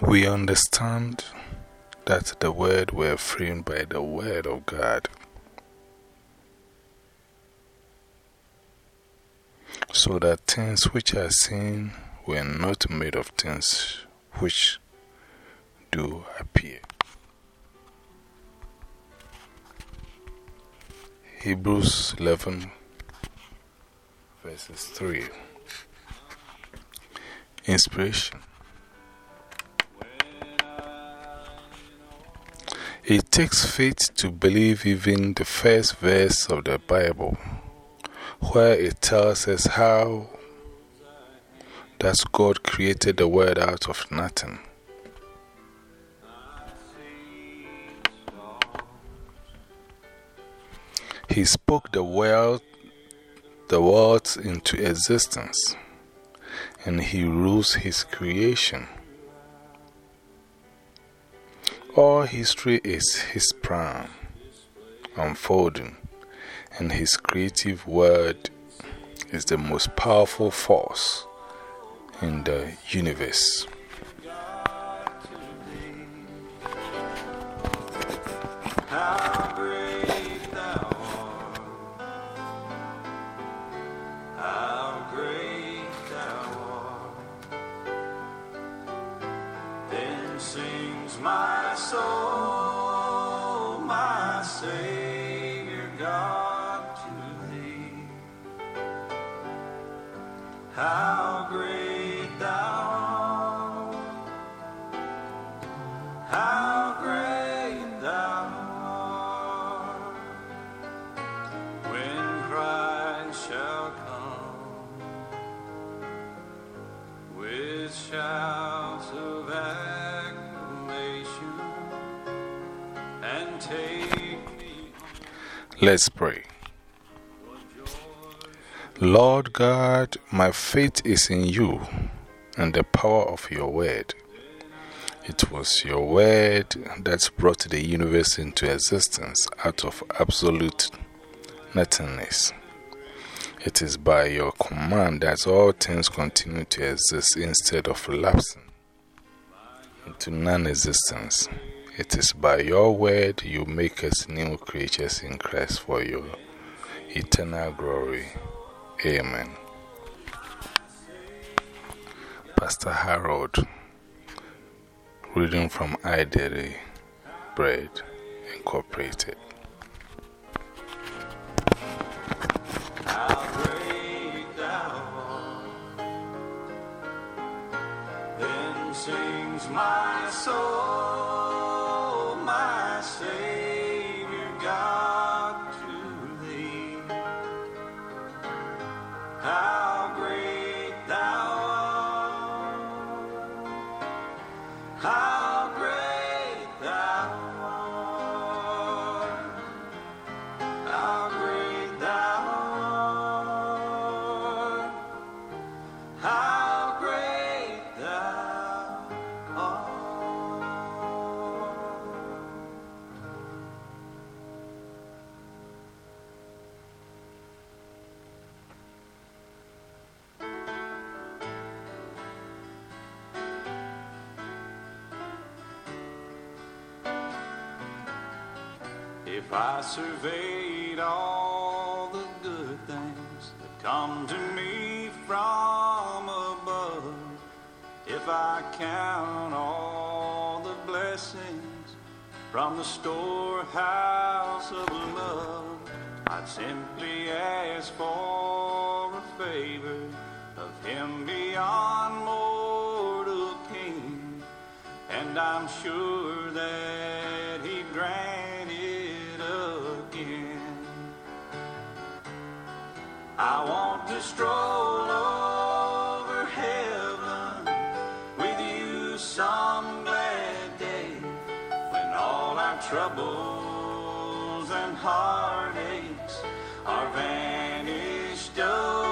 We understand that the Word were framed by the Word of God. So that things which are seen were not made of things which do appear. Hebrews 11 verses 3 Inspiration It takes faith to believe even the first verse of the Bible, where it tells us how that God created the world out of nothing. He spoke the world, the world into existence, and He rules His creation. All history is His plan unfolding, and His creative word is the most powerful force in the universe. How great Let's pray. Lord God, my faith is in you and the power of your word. It was your word that brought the universe into existence out of absolute nothingness. It is by your command that all things continue to exist instead of lapsing into non existence. It is by your word you make us new creatures in Christ for your eternal glory. Amen. Pastor Harold, reading from I Daily Bread Incorporated. sings my soul, If I surveyed all the good things that come to me from above, if I count all the blessings from the storehouse of love, I'd simply ask for a favor of Him beyond mortal king. And I'm sure that I want to stroll over heaven with you some glad day when all our troubles and heartaches are vanished away.